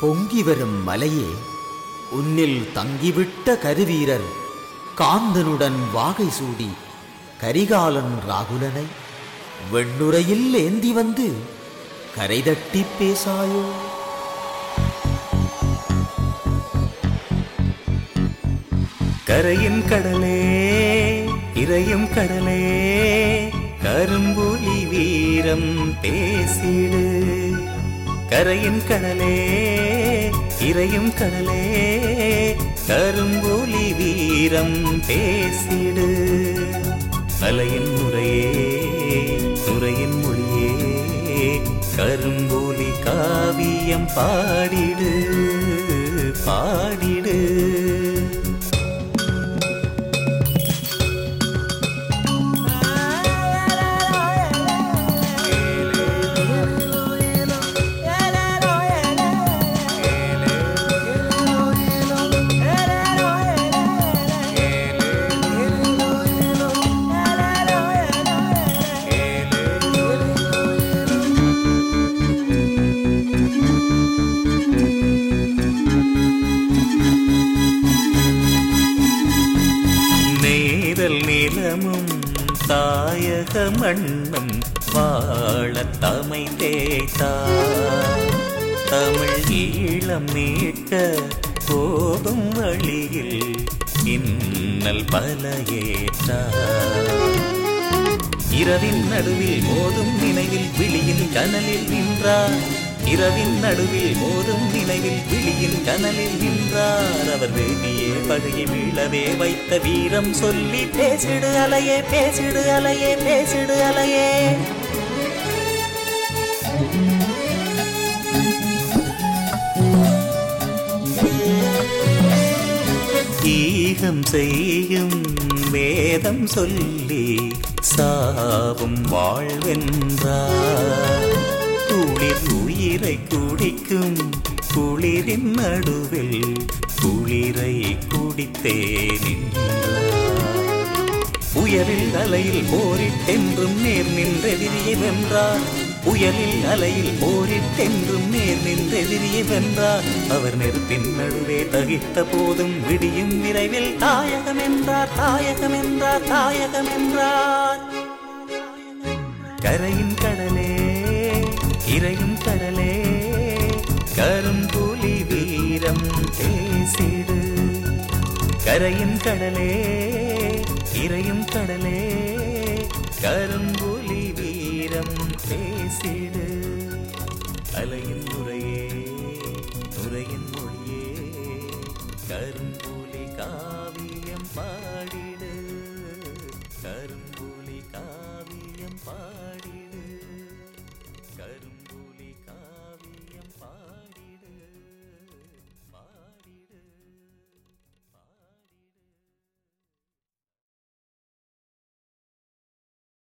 பொங்கி வரும் மலையே உன்னில் தங்கிவிட்ட கருவீரர் காந்தனுடன் வாகை சூடி கரிகாலன் ராகுலனை வெண்ணுரையில் ஏந்தி வந்து கரைதட்டி பேசாயோ? கரையின் கடலே இறையும் கடலே கரும்புலி வீரம் பேசிடு. கரையின் கடலே இறையும் கடலே கரும்புலி வீரம் பேசிடு. அலையின் முறையே துறையின் மொழியே கரும்புலி காவியம் பாடிடு பாடி நிலமும் தாயக மண்ணும் வாழ தமை தேய்த்தா தமிழ் ஈழம் மீட்க போகும் வழியில் இன்னல் பல ஏற்றா. இரவின் நடுவில் மோதும் நினைவில் விழியில் கனலில் நின்றார் இரவின் நடுவில் மோதும் நினைவில் விழியின் கனலில் நின்றார். அவர் வேதியே பகையை மீளவே வைத்த வீரம் சொல்லி பேசிடு அலையே பேசிடு அலையே பேசிடு அலையே. ஈகம் செய்யும் வேதம் சொல்லி சாவும் வாழ்வென்றார். குளிர் நீரை குடிக்கும் குளிரின் நடுவில் குளிரை குடித்தேன் புயலில் அலையில் போரிட்டென்றும் நேர் நின்றெதிரியை வென்றார். புயலில் அலையில் போரிட்டென்றும் நேர் நின்றெதிரியை வென்றார். அவர் நெருப்பின் நடுவே தகித்த போதும் விடியும் விரைவில் தாயகம் என்றார் தாயகம் என்றார் தாயகம் என்றார். கரையின் கடலே இறையும் கடலே கரும்புலி வீரம் பேசிடு. கரையின் கடலே இறையும் கடலே கரும்புலி வீரம் பேசிடு. அலையும்